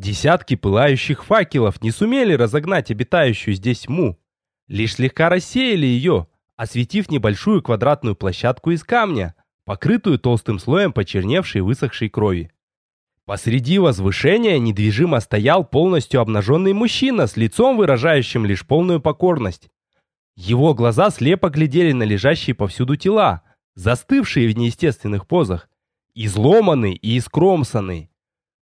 Десятки пылающих факелов не сумели разогнать обитающую здесь тьму, лишь слегка рассеяли ее, осветив небольшую квадратную площадку из камня, покрытую толстым слоем почерневшей высохшей крови. Посреди возвышения недвижимо стоял полностью обнаженный мужчина с лицом, выражающим лишь полную покорность. Его глаза слепо глядели на лежащие повсюду тела, застывшие в неестественных позах, изломанные и искромсанные.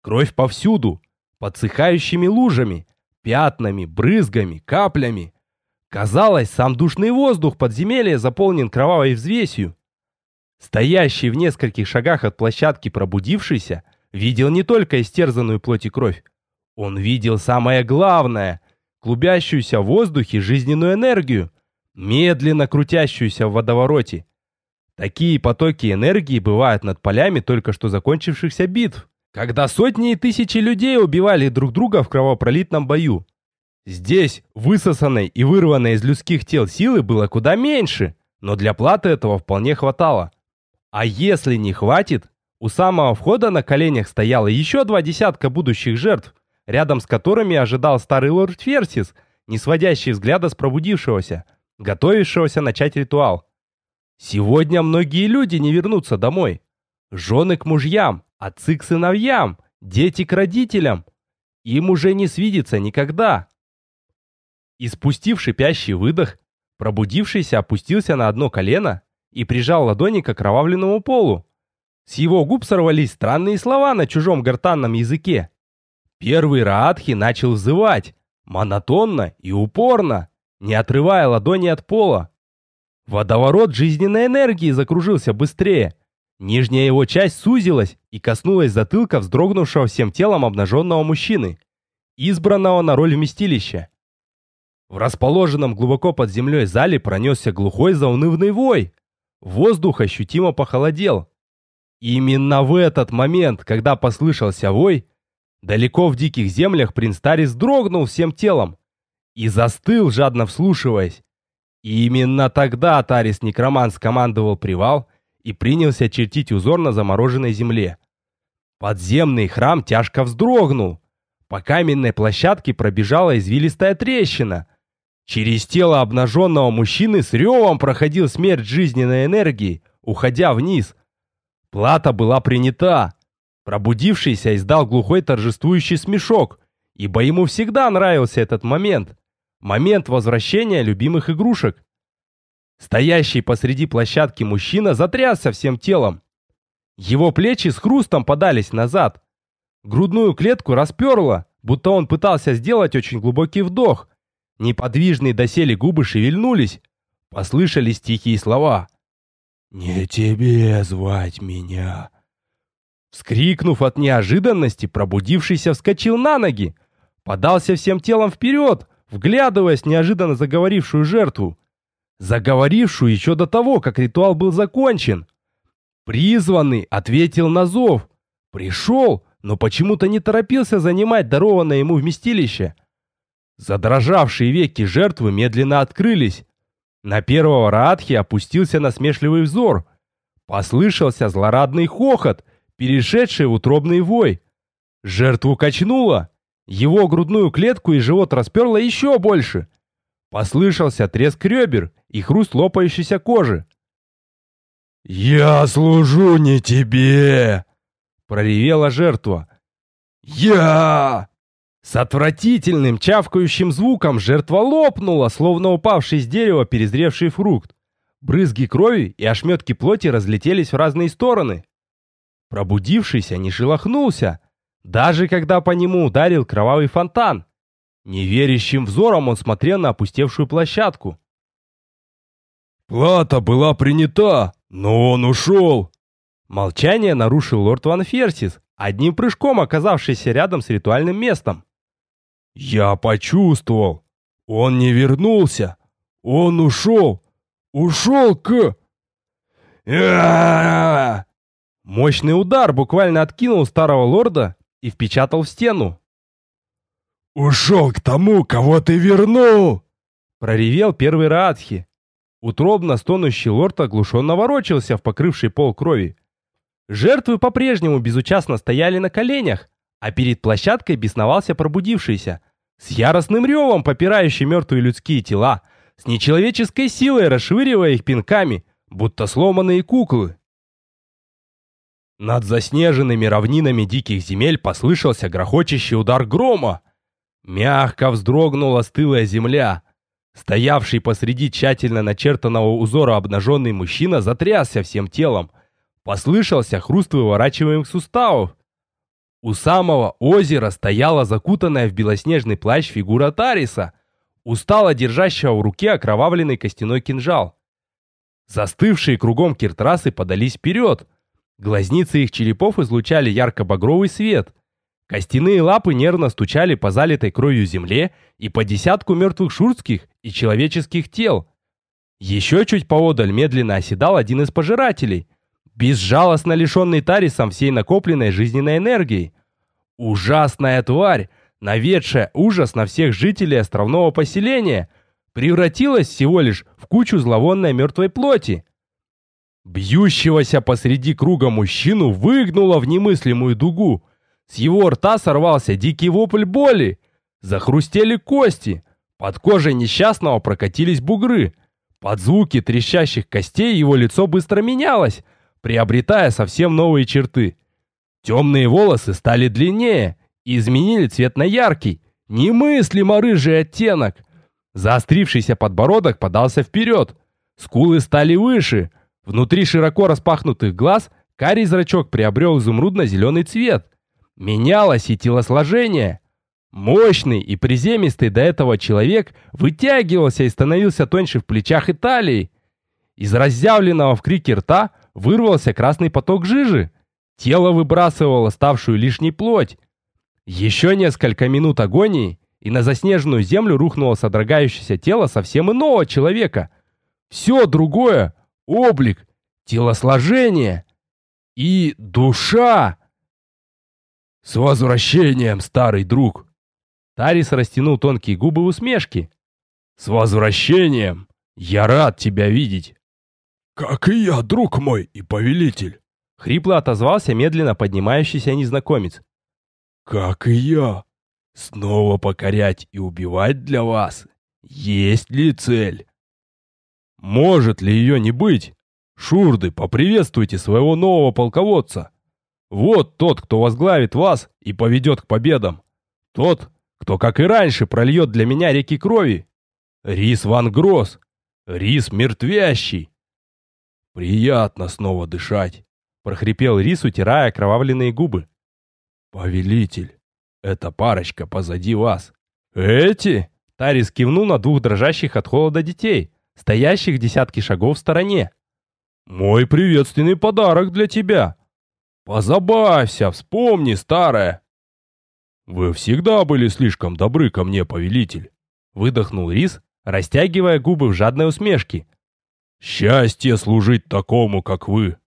Кровь повсюду, подсыхающими лужами, пятнами, брызгами, каплями. Казалось, сам душный воздух подземелья заполнен кровавой взвесью. Стоящий в нескольких шагах от площадки пробудившийся видел не только истерзанную плоть и кровь. Он видел самое главное — клубящуюся в воздухе жизненную энергию, медленно крутящуюся в водовороте. Такие потоки энергии бывают над полями только что закончившихся битв когда сотни и тысячи людей убивали друг друга в кровопролитном бою. Здесь высосанной и вырванной из людских тел силы было куда меньше, но для платы этого вполне хватало. А если не хватит, у самого входа на коленях стояло еще два десятка будущих жертв, рядом с которыми ожидал старый лорд Ферсис, не сводящий взгляда с пробудившегося, готовившегося начать ритуал. Сегодня многие люди не вернутся домой. Жены к мужьям, Отцы к сыновьям, дети к родителям. Им уже не свидится никогда. И спустив шипящий выдох, пробудившийся опустился на одно колено и прижал ладони к окровавленному полу. С его губ сорвались странные слова на чужом гортанном языке. Первый Раадхи начал взывать, монотонно и упорно, не отрывая ладони от пола. Водоворот жизненной энергии закружился быстрее, Нижняя его часть сузилась и коснулась затылка вздрогнувшего всем телом обнаженного мужчины, избранного на роль вместилища. В расположенном глубоко под землей зале пронесся глухой заунывный вой. Воздух ощутимо похолодел. именно в этот момент, когда послышался вой, далеко в диких землях принц Тарис дрогнул всем телом и застыл, жадно вслушиваясь. И именно тогда Тарис Некроман скомандовал привал и принялся чертить узор на замороженной земле. Подземный храм тяжко вздрогнул. По каменной площадке пробежала извилистая трещина. Через тело обнаженного мужчины с ревом проходил смерть жизненной энергии, уходя вниз. Плата была принята. Пробудившийся издал глухой торжествующий смешок, ибо ему всегда нравился этот момент. Момент возвращения любимых игрушек. Стоящий посреди площадки мужчина затрясся всем телом. Его плечи с хрустом подались назад. Грудную клетку расперло, будто он пытался сделать очень глубокий вдох. Неподвижные доселе губы шевельнулись. Послышались тихие слова. «Не тебе звать меня!» Вскрикнув от неожиданности, пробудившийся вскочил на ноги. Подался всем телом вперед, вглядываясь в неожиданно заговорившую жертву заговорившую еще до того, как ритуал был закончен. Призванный ответил на зов. Пришел, но почему-то не торопился занимать дарованное ему вместилище. Задрожавшие веки жертвы медленно открылись. На первого Раадхи опустился насмешливый взор. Послышался злорадный хохот, перешедший в утробный вой. Жертву качнуло. Его грудную клетку и живот расперло еще больше. Послышался треск ребер и хруст лопающейся кожи. «Я служу не тебе!» — проревела жертва. «Я!» С отвратительным чавкающим звуком жертва лопнула, словно упавший с дерева перезревший фрукт. Брызги крови и ошметки плоти разлетелись в разные стороны. Пробудившийся не шелохнулся, даже когда по нему ударил кровавый фонтан. Неверящим взором он смотрел на опустевшую площадку. «Плата была принята, но он ушел!» Молчание нарушил лорд Ван Ферсис, одним прыжком оказавшийся рядом с ритуальным местом. «Я почувствовал! Он не вернулся! Он ушел! Ушел к...» Мощный удар буквально откинул старого лорда и впечатал в стену. «Ушел к тому, кого ты вернул!» Проревел первый Раадхи. Утробно стонущий лорд оглушенно ворочался в покрывший пол крови. Жертвы по-прежнему безучастно стояли на коленях, а перед площадкой бесновался пробудившийся, с яростным ревом попирающий мертвые людские тела, с нечеловеческой силой расшвыривая их пинками, будто сломанные куклы. Над заснеженными равнинами диких земель послышался грохочущий удар грома. Мягко вздрогнула стылая земля. Стоявший посреди тщательно начертанного узора обнаженный мужчина затрясся всем телом. Послышался хруст выворачиваемых суставов. У самого озера стояла закутанная в белоснежный плащ фигура Тариса, устало держащего в руке окровавленный костяной кинжал. Застывшие кругом киртрасы подались вперед. Глазницы их черепов излучали ярко-багровый свет. Костяные лапы нервно стучали по залитой кровью земле и по десятку мертвых шурских и человеческих тел. Еще чуть поодаль медленно оседал один из пожирателей, безжалостно лишенный Тарисом всей накопленной жизненной энергии. Ужасная тварь, наведшая ужас на всех жителей островного поселения, превратилась всего лишь в кучу зловонной мертвой плоти. Бьющегося посреди круга мужчину выгнуло в немыслимую дугу. С его рта сорвался дикий вопль боли. Захрустели кости. Под кожей несчастного прокатились бугры. Под звуки трещащих костей его лицо быстро менялось, приобретая совсем новые черты. Темные волосы стали длиннее и изменили цвет на яркий, немыслимо рыжий оттенок. Заострившийся подбородок подался вперед. Скулы стали выше. Внутри широко распахнутых глаз карий зрачок приобрел изумрудно-зеленый цвет. Менялось и телосложение. Мощный и приземистый до этого человек вытягивался и становился тоньше в плечах и талии. Из разъявленного в крике рта вырвался красный поток жижи. Тело выбрасывало ставшую лишней плоть. Еще несколько минут агонии, и на заснеженную землю рухнуло содрогающееся тело совсем иного человека. Все другое — облик, телосложение и душа. «С возвращением, старый друг!» Тарис растянул тонкие губы в усмешке. «С возвращением! Я рад тебя видеть!» «Как и я, друг мой и повелитель!» Хрипло отозвался медленно поднимающийся незнакомец. «Как и я! Снова покорять и убивать для вас? Есть ли цель?» «Может ли ее не быть? Шурды, поприветствуйте своего нового полководца! Вот тот, кто возглавит вас и поведет к победам! Тот, кто, как и раньше, прольет для меня реки крови! Рис Ван Гросс! Рис мертвящий!» «Приятно снова дышать!» — прохрипел Рис, утирая окровавленные губы. «Повелитель, эта парочка позади вас». «Эти?» — Тарис кивнул на двух дрожащих от холода детей, стоящих десятки шагов в стороне. «Мой приветственный подарок для тебя. Позабавься, вспомни, старое». «Вы всегда были слишком добры ко мне, повелитель», — выдохнул Рис, растягивая губы в жадной усмешке. «Счастье служить такому, как вы».